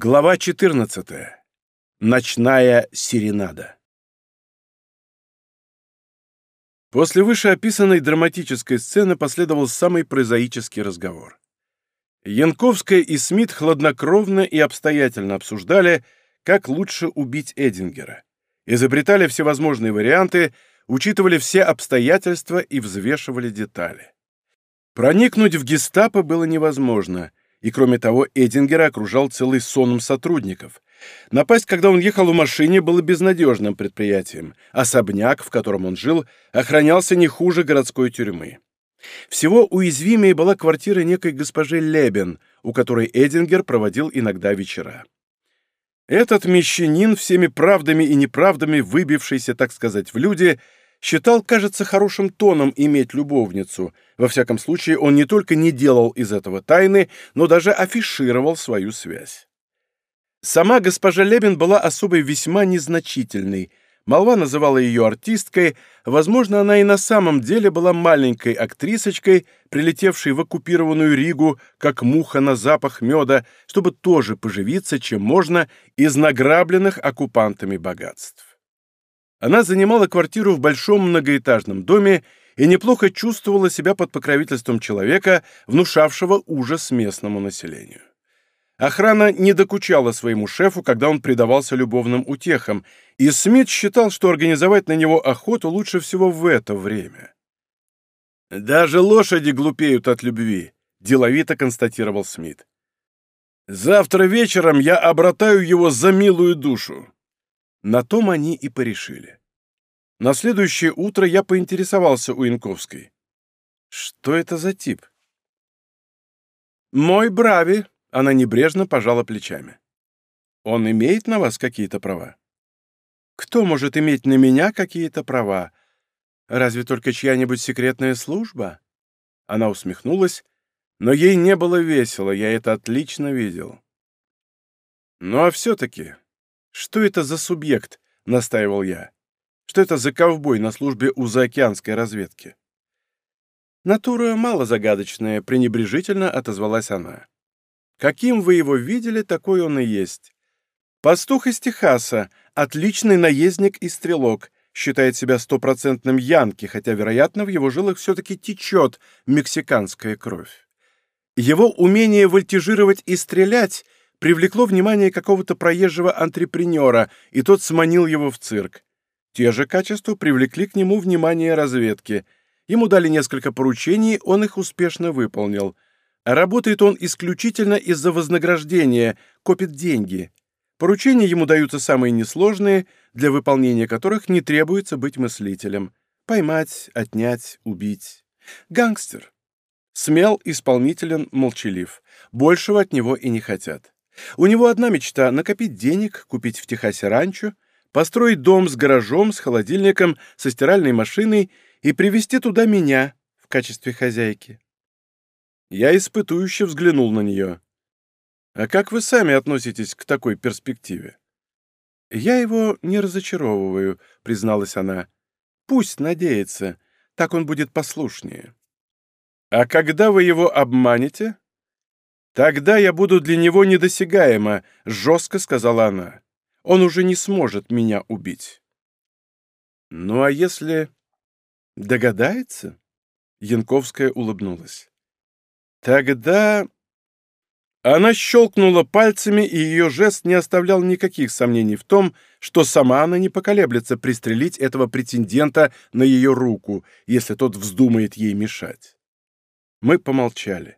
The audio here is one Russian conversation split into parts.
Глава 14. Ночная серенада. После вышеописанной драматической сцены последовал самый прозаический разговор. Янковская и Смит хладнокровно и обстоятельно обсуждали, как лучше убить Эдингера. Изобретали всевозможные варианты, учитывали все обстоятельства и взвешивали детали. Проникнуть в гестапо было невозможно – и кроме того, Эдингера окружал целый соном сотрудников. Напасть, когда он ехал в машине, было безнадежным предприятием. Особняк, в котором он жил, охранялся не хуже городской тюрьмы. Всего уязвимее была квартира некой госпожи Лебен, у которой Эдингер проводил иногда вечера. Этот мещанин, всеми правдами и неправдами выбившийся, так сказать, в люди – Считал, кажется, хорошим тоном иметь любовницу. Во всяком случае, он не только не делал из этого тайны, но даже афишировал свою связь. Сама госпожа Лебен была особой весьма незначительной. Молва называла ее артисткой, возможно, она и на самом деле была маленькой актрисочкой, прилетевшей в оккупированную Ригу, как муха на запах меда, чтобы тоже поживиться, чем можно, из награбленных оккупантами богатств. Она занимала квартиру в большом многоэтажном доме и неплохо чувствовала себя под покровительством человека, внушавшего ужас местному населению. Охрана не докучала своему шефу, когда он предавался любовным утехам, и Смит считал, что организовать на него охоту лучше всего в это время. «Даже лошади глупеют от любви», — деловито констатировал Смит. «Завтра вечером я обратаю его за милую душу». На том они и порешили. На следующее утро я поинтересовался у Янковской. Что это за тип? «Мой Брави!» — она небрежно пожала плечами. «Он имеет на вас какие-то права?» «Кто может иметь на меня какие-то права? Разве только чья-нибудь секретная служба?» Она усмехнулась, но ей не было весело, я это отлично видел. «Ну а все-таки что это за субъект?» — настаивал я. «Что это за ковбой на службе у заокеанской разведки?» «Натура малозагадочная», — пренебрежительно отозвалась она. «Каким вы его видели, такой он и есть. Пастух из Техаса, отличный наездник и стрелок, считает себя стопроцентным янки, хотя, вероятно, в его жилах все-таки течет мексиканская кровь. Его умение вольтежировать и стрелять — привлекло внимание какого-то проезжего антрепренера, и тот сманил его в цирк. Те же качества привлекли к нему внимание разведки. Ему дали несколько поручений, он их успешно выполнил. Работает он исключительно из-за вознаграждения, копит деньги. Поручения ему даются самые несложные, для выполнения которых не требуется быть мыслителем. Поймать, отнять, убить. Гангстер. Смел, исполнителен, молчалив. Большего от него и не хотят. У него одна мечта — накопить денег, купить в Техасе ранчо, построить дом с гаражом, с холодильником, со стиральной машиной и привезти туда меня в качестве хозяйки. Я испытующе взглянул на нее. «А как вы сами относитесь к такой перспективе?» «Я его не разочаровываю», — призналась она. «Пусть надеется, так он будет послушнее». «А когда вы его обманете?» «Тогда я буду для него недосягаема», — жестко сказала она. «Он уже не сможет меня убить». «Ну а если...» «Догадается?» Янковская улыбнулась. «Тогда...» Она щелкнула пальцами, и ее жест не оставлял никаких сомнений в том, что сама она не поколеблется пристрелить этого претендента на ее руку, если тот вздумает ей мешать. Мы помолчали.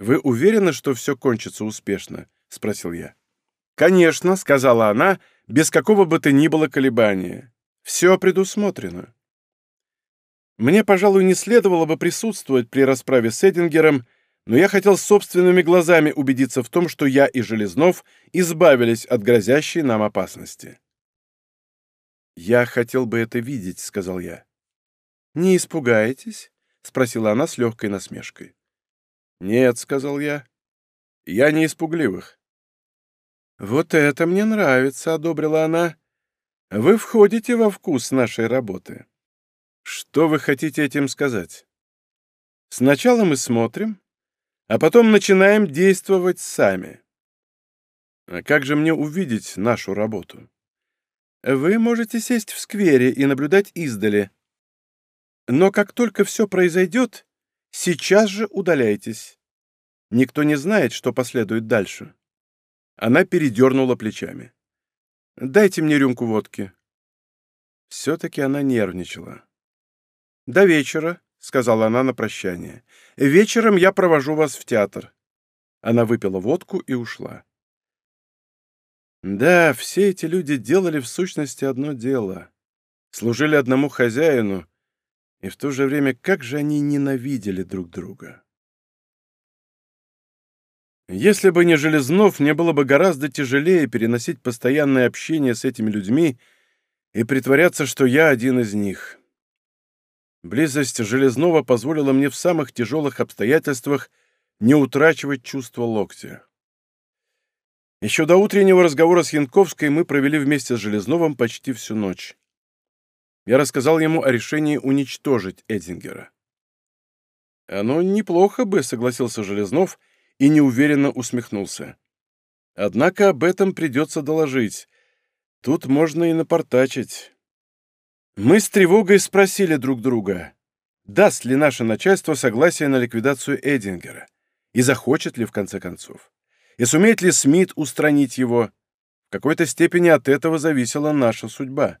«Вы уверены, что все кончится успешно?» — спросил я. «Конечно», — сказала она, без какого бы то ни было колебания. «Все предусмотрено». Мне, пожалуй, не следовало бы присутствовать при расправе с Эдингером, но я хотел собственными глазами убедиться в том, что я и Железнов избавились от грозящей нам опасности. «Я хотел бы это видеть», — сказал я. «Не испугаетесь?» — спросила она с легкой насмешкой. «Нет», — сказал я, — «я не из пугливых». «Вот это мне нравится», — одобрила она. «Вы входите во вкус нашей работы». «Что вы хотите этим сказать?» «Сначала мы смотрим, а потом начинаем действовать сами». «А как же мне увидеть нашу работу?» «Вы можете сесть в сквере и наблюдать издали. Но как только все произойдет, Сейчас же удаляйтесь. Никто не знает, что последует дальше». Она передернула плечами. «Дайте мне рюмку водки». Все-таки она нервничала. «До вечера», — сказала она на прощание. «Вечером я провожу вас в театр». Она выпила водку и ушла. Да, все эти люди делали в сущности одно дело. Служили одному хозяину, и в то же время как же они ненавидели друг друга. Если бы не Железнов, мне было бы гораздо тяжелее переносить постоянное общение с этими людьми и притворяться, что я один из них. Близость Железнова позволила мне в самых тяжелых обстоятельствах не утрачивать чувство локтя. Еще до утреннего разговора с Янковской мы провели вместе с Железновым почти всю ночь я рассказал ему о решении уничтожить Эдингера. «Оно неплохо бы», — согласился Железнов и неуверенно усмехнулся. «Однако об этом придется доложить. Тут можно и напортачить». Мы с тревогой спросили друг друга, даст ли наше начальство согласие на ликвидацию Эдингера и захочет ли в конце концов, и сумеет ли Смит устранить его. В какой-то степени от этого зависела наша судьба.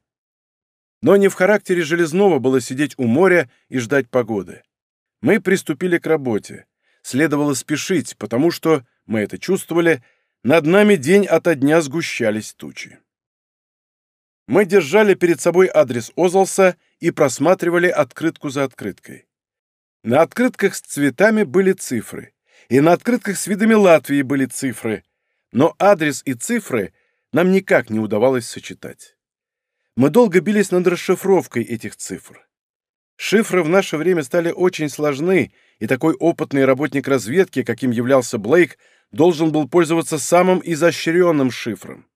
Но не в характере Железного было сидеть у моря и ждать погоды. Мы приступили к работе. Следовало спешить, потому что, мы это чувствовали, над нами день ото дня сгущались тучи. Мы держали перед собой адрес Озалса и просматривали открытку за открыткой. На открытках с цветами были цифры, и на открытках с видами Латвии были цифры, но адрес и цифры нам никак не удавалось сочетать. Мы долго бились над расшифровкой этих цифр. Шифры в наше время стали очень сложны, и такой опытный работник разведки, каким являлся Блейк, должен был пользоваться самым изощренным шифром.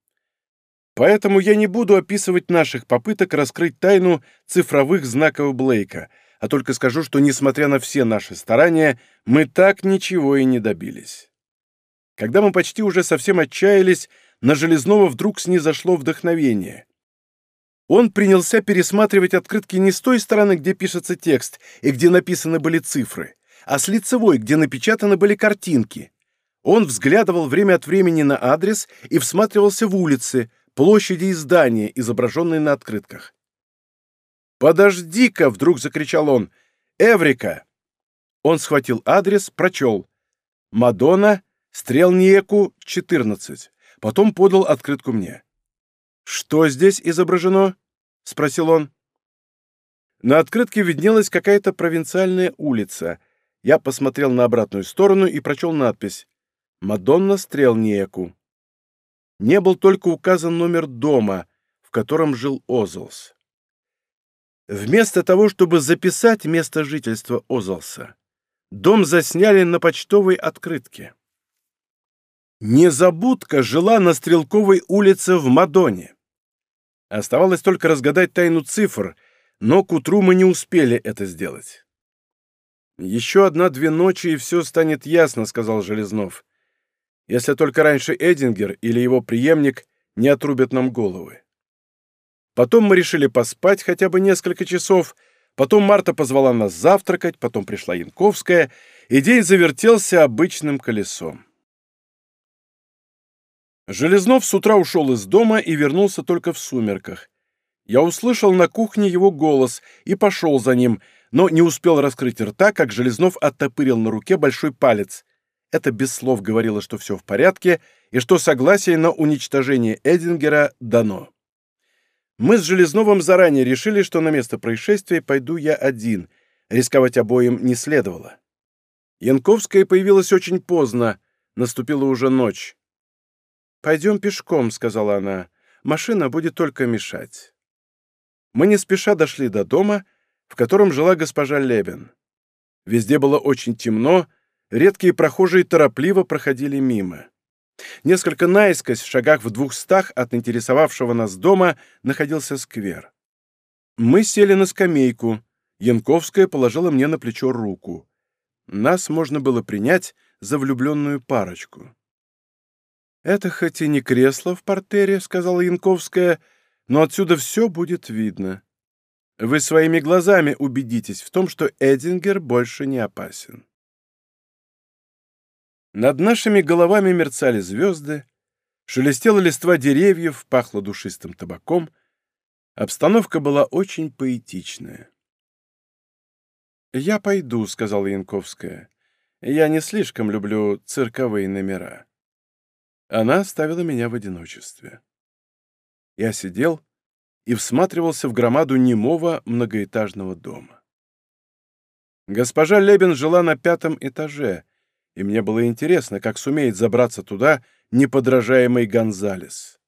Поэтому я не буду описывать наших попыток раскрыть тайну цифровых знаков Блейка, а только скажу, что, несмотря на все наши старания, мы так ничего и не добились. Когда мы почти уже совсем отчаялись, на Железного вдруг снизошло вдохновение. Он принялся пересматривать открытки не с той стороны, где пишется текст и где написаны были цифры, а с лицевой, где напечатаны были картинки. Он взглядывал время от времени на адрес и всматривался в улицы, площади и здания, изображенные на открытках. «Подожди-ка!» — вдруг закричал он. «Эврика!» Он схватил адрес, прочел. «Мадонна, Стрелниеку, 14». Потом подал открытку мне. «Что здесь изображено?» — спросил он. На открытке виднелась какая-то провинциальная улица. Я посмотрел на обратную сторону и прочел надпись «Мадонна Стрелниеку». Не был только указан номер дома, в котором жил Озолс. Вместо того, чтобы записать место жительства Озолса, дом засняли на почтовой открытке. Незабудка жила на Стрелковой улице в Мадоне. Оставалось только разгадать тайну цифр, но к утру мы не успели это сделать. «Еще одна-две ночи, и все станет ясно», — сказал Железнов. «Если только раньше Эдингер или его преемник не отрубят нам головы». Потом мы решили поспать хотя бы несколько часов, потом Марта позвала нас завтракать, потом пришла Янковская, и день завертелся обычным колесом. Железнов с утра ушел из дома и вернулся только в сумерках. Я услышал на кухне его голос и пошел за ним, но не успел раскрыть рта, как Железнов оттопырил на руке большой палец. Это без слов говорило, что все в порядке и что согласие на уничтожение Эдингера дано. Мы с Железновым заранее решили, что на место происшествия пойду я один. Рисковать обоим не следовало. Янковская появилась очень поздно, наступила уже ночь. «Пойдем пешком», — сказала она. «Машина будет только мешать». Мы не спеша дошли до дома, в котором жила госпожа Лебен. Везде было очень темно, редкие прохожие торопливо проходили мимо. Несколько наискось в шагах в двухстах от интересовавшего нас дома находился сквер. Мы сели на скамейку. Янковская положила мне на плечо руку. Нас можно было принять за влюбленную парочку. «Это хоть и не кресло в портере», — сказала Янковская, — «но отсюда все будет видно. Вы своими глазами убедитесь в том, что Эдингер больше не опасен». Над нашими головами мерцали звезды, шелестела листва деревьев, пахло душистым табаком. Обстановка была очень поэтичная. «Я пойду», — сказала Янковская. «Я не слишком люблю цирковые номера». Она оставила меня в одиночестве. Я сидел и всматривался в громаду немого многоэтажного дома. Госпожа Лебен жила на пятом этаже, и мне было интересно, как сумеет забраться туда неподражаемый Гонзалес.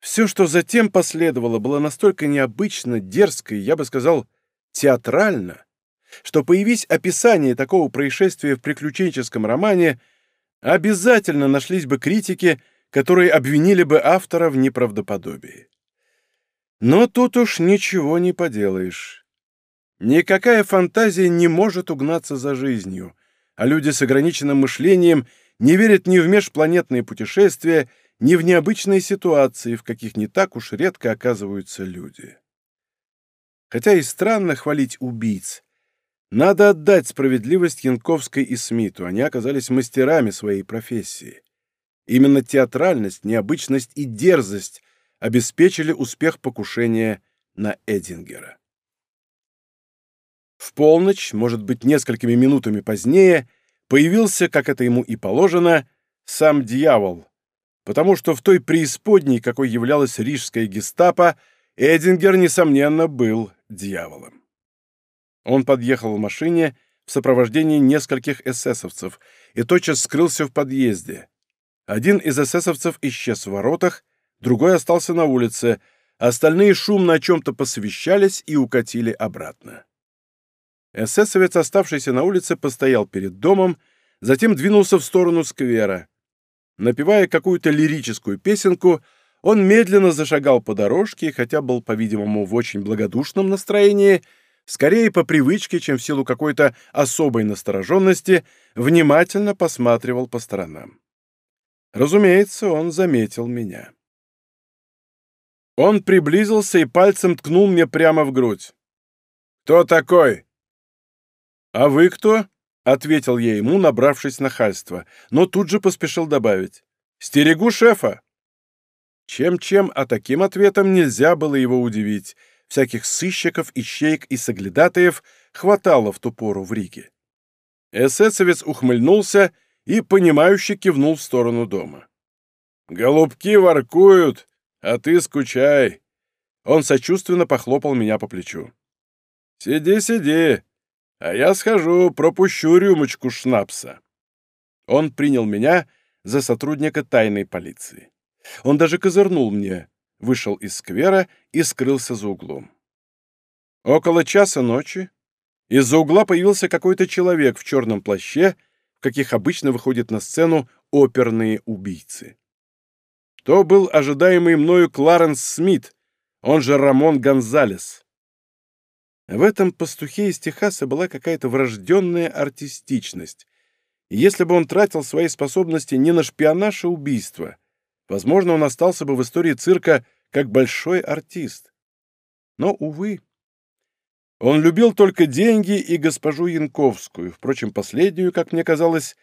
Все, что затем последовало, было настолько необычно, дерзко и, я бы сказал, театрально, что, появись описание такого происшествия в приключенческом романе — обязательно нашлись бы критики, которые обвинили бы автора в неправдоподобии. Но тут уж ничего не поделаешь. Никакая фантазия не может угнаться за жизнью, а люди с ограниченным мышлением не верят ни в межпланетные путешествия, ни в необычные ситуации, в каких не так уж редко оказываются люди. Хотя и странно хвалить убийц, надо отдать справедливость Янковской и Смиту, они оказались мастерами своей профессии. Именно театральность, необычность и дерзость обеспечили успех покушения на Эдингера. В полночь, может быть, несколькими минутами позднее, появился, как это ему и положено, сам дьявол, потому что в той преисподней, какой являлась рижская гестапо, Эдингер, несомненно, был дьяволом. Он подъехал в машине в сопровождении нескольких эсэсовцев и тотчас скрылся в подъезде. Один из эсэсовцев исчез в воротах, другой остался на улице, остальные шумно о чем-то посовещались и укатили обратно. Эсэсовец, оставшийся на улице, постоял перед домом, затем двинулся в сторону сквера. Напевая какую-то лирическую песенку, он медленно зашагал по дорожке, хотя был, по-видимому, в очень благодушном настроении — скорее по привычке, чем в силу какой-то особой настороженности, внимательно посматривал по сторонам. Разумеется, он заметил меня. Он приблизился и пальцем ткнул мне прямо в грудь. «Кто такой?» «А вы кто?» — ответил я ему, набравшись нахальства, но тут же поспешил добавить. «Стерегу шефа!» Чем-чем, а таким ответом нельзя было его удивить — всяких сыщиков, ищеек и соглядатаев хватало в ту пору в Риге. Эсэсовец ухмыльнулся и, понимающе кивнул в сторону дома. «Голубки воркуют, а ты скучай!» Он сочувственно похлопал меня по плечу. «Сиди, сиди, а я схожу, пропущу рюмочку шнапса». Он принял меня за сотрудника тайной полиции. Он даже козырнул мне вышел из сквера и скрылся за углом. Около часа ночи из-за угла появился какой-то человек в черном плаще, в каких обычно выходят на сцену оперные убийцы. То был ожидаемый мною Кларенс Смит, он же Рамон Гонзалес. В этом пастухе из Техаса была какая-то врожденная артистичность. Если бы он тратил свои способности не на шпионаж и убийство — Возможно, он остался бы в истории цирка как большой артист. Но, увы. Он любил только деньги и госпожу Янковскую, впрочем, последнюю, как мне казалось,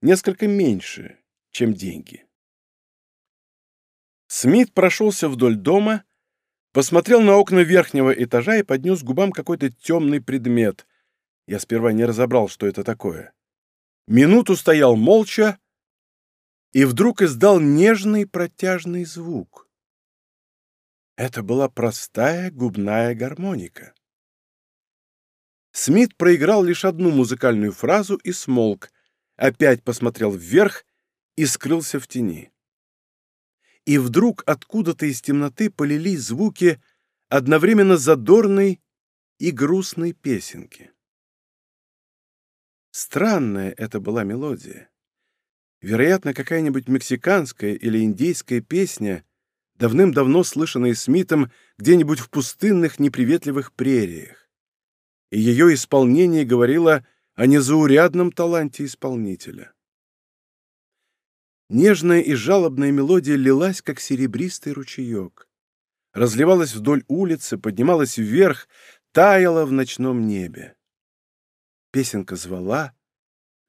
несколько меньше, чем деньги. Смит прошелся вдоль дома, посмотрел на окна верхнего этажа и поднес к губам какой-то темный предмет. Я сперва не разобрал, что это такое. Минуту стоял молча, и вдруг издал нежный протяжный звук. Это была простая губная гармоника. Смит проиграл лишь одну музыкальную фразу и смолк, опять посмотрел вверх и скрылся в тени. И вдруг откуда-то из темноты полились звуки одновременно задорной и грустной песенки. Странная это была мелодия. Вероятно, какая-нибудь мексиканская или индейская песня, давным-давно слышанная Смитом где-нибудь в пустынных неприветливых прериях. И ее исполнение говорило о незаурядном таланте исполнителя. Нежная и жалобная мелодия лилась, как серебристый ручеек. Разливалась вдоль улицы, поднималась вверх, таяла в ночном небе. Песенка звала,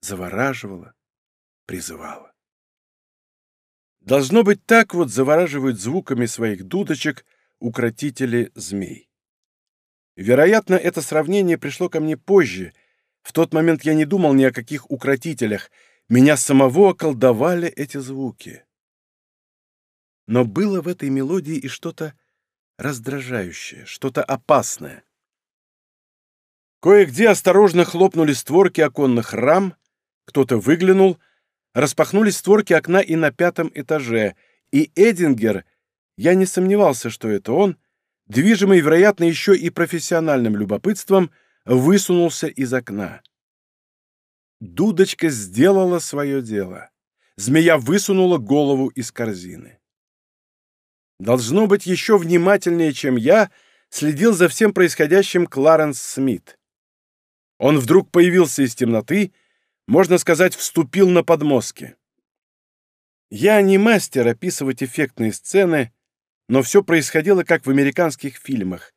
завораживала призывала. Должно быть, так вот завораживают звуками своих дудочек укротители змей. Вероятно, это сравнение пришло ко мне позже. В тот момент я не думал ни о каких укротителях. Меня самого околдовали эти звуки. Но было в этой мелодии и что-то раздражающее, что-то опасное. Кое-где осторожно хлопнули створки оконных рам, кто-то выглянул — Распахнулись створки окна и на пятом этаже, и Эдингер, я не сомневался, что это он, движимый, вероятно, еще и профессиональным любопытством, высунулся из окна. Дудочка сделала свое дело. Змея высунула голову из корзины. Должно быть, еще внимательнее, чем я, следил за всем происходящим Кларенс Смит. Он вдруг появился из темноты можно сказать, вступил на подмостки. Я не мастер описывать эффектные сцены, но все происходило как в американских фильмах.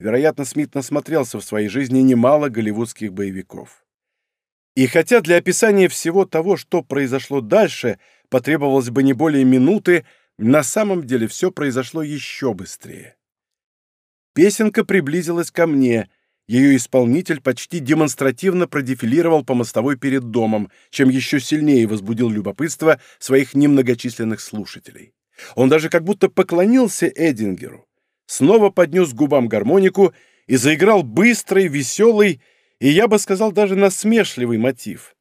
Вероятно, Смит насмотрелся в своей жизни немало голливудских боевиков. И хотя для описания всего того, что произошло дальше, потребовалось бы не более минуты, на самом деле все произошло еще быстрее. Песенка приблизилась ко мне — ее исполнитель почти демонстративно продефилировал по мостовой перед домом, чем еще сильнее возбудил любопытство своих немногочисленных слушателей. Он даже как будто поклонился Эдингеру, снова поднес губам гармонику и заиграл быстрый, веселый и, я бы сказал, даже насмешливый мотив.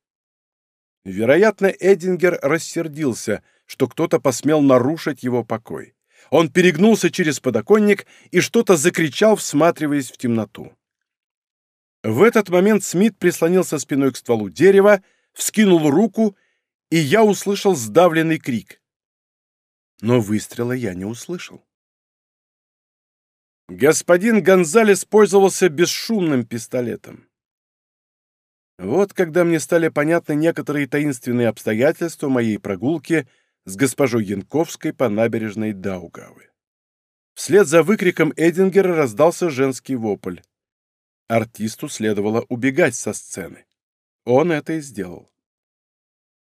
Вероятно, Эдингер рассердился, что кто-то посмел нарушить его покой. Он перегнулся через подоконник и что-то закричал, всматриваясь в темноту. В этот момент Смит прислонился спиной к стволу дерева, вскинул руку, и я услышал сдавленный крик. Но выстрела я не услышал. Господин Гонзалес пользовался бесшумным пистолетом. Вот когда мне стали понятны некоторые таинственные обстоятельства моей прогулки с госпожой Янковской по набережной Даугавы. Вслед за выкриком Эдингера раздался женский вопль. Артисту следовало убегать со сцены. Он это и сделал.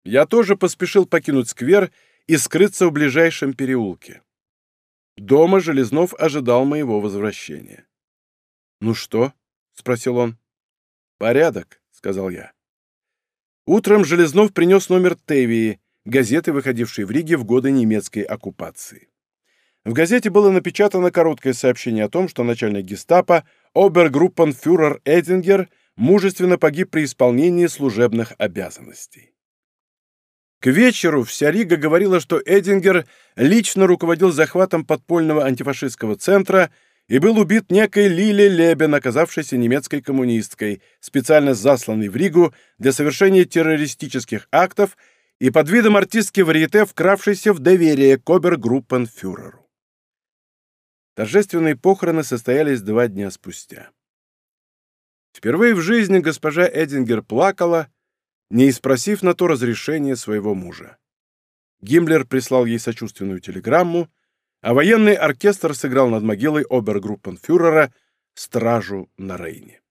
Я тоже поспешил покинуть сквер и скрыться в ближайшем переулке. Дома Железнов ожидал моего возвращения. «Ну что?» — спросил он. «Порядок», — сказал я. Утром Железнов принес номер Тевии, газеты, выходившей в Риге в годы немецкой оккупации. В газете было напечатано короткое сообщение о том, что начальник гестапо обергруппенфюрер Эдингер мужественно погиб при исполнении служебных обязанностей. К вечеру вся Рига говорила, что Эдингер лично руководил захватом подпольного антифашистского центра и был убит некой Лиле Лебен, оказавшейся немецкой коммунисткой, специально засланной в Ригу для совершения террористических актов и под видом артистки варьете, вкравшейся в доверие к обергруппенфюреру. Торжественные похороны состоялись два дня спустя. Впервые в жизни госпожа Эдингер плакала, не испросив на то разрешение своего мужа. Гиммлер прислал ей сочувственную телеграмму, а военный оркестр сыграл над могилой обергруппенфюрера «Стражу на Рейне».